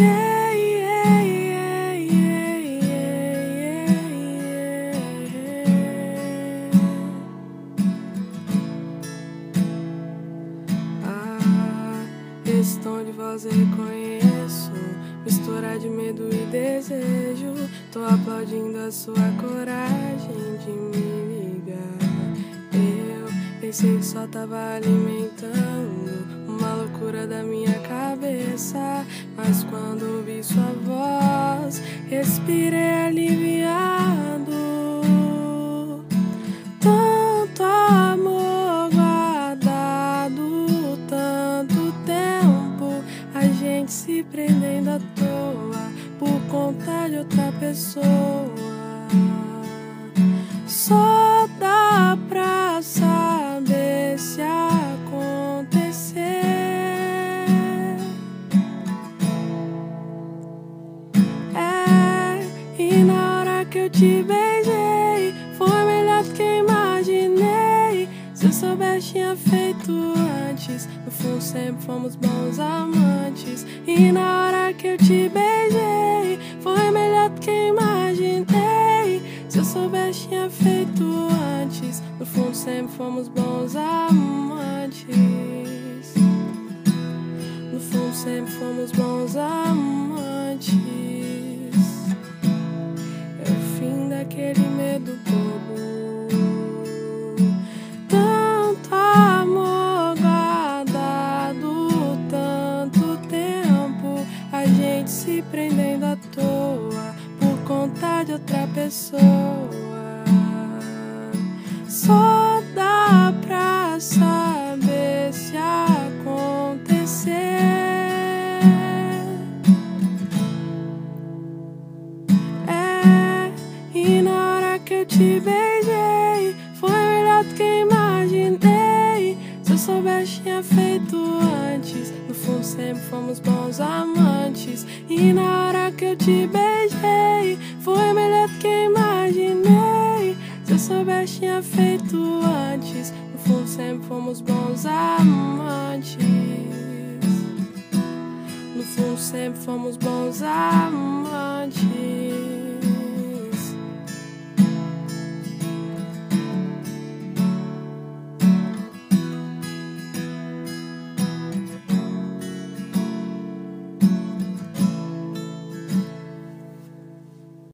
Yeah. Ah, de voz eu reconheço. Mistura de medo e desejo. Tô aplaudindo a sua coragem de me ligar. Eu pensei que só tava alimentando loucura da minha cabeça. Mas quando ouvi sua voz, respirei aliviado. Tanto amor guardado, tanto tempo, a gente se prendendo à toa por conta de outra pessoa. Te beijei, foi melhor do que imaginei. Se eu soubesse, tinha feito antes. No fundo, sempre fomos bons amantes. E na hora que eu te beijei, foi melhor do que imaginei. Se eu soubesse, tinha feito antes. No fundo, sempre fomos bons amantes. No fundo, sempre fomos bons amantes. Se prendendo à toa por conta de outra pessoa. Só dá pra saber se acontecer. É, e na hora que eu te beijei, foi melhor do que imaginei. Se eu soubesse, tinha feito antes. No fundo, sempre fomos bons amantes. E na hora que eu te beijei, foi melhor do que imaginei. Se eu soubesse, tinha feito antes. No fundo, sempre fomos bons amantes. No fundo, sempre fomos bons amantes.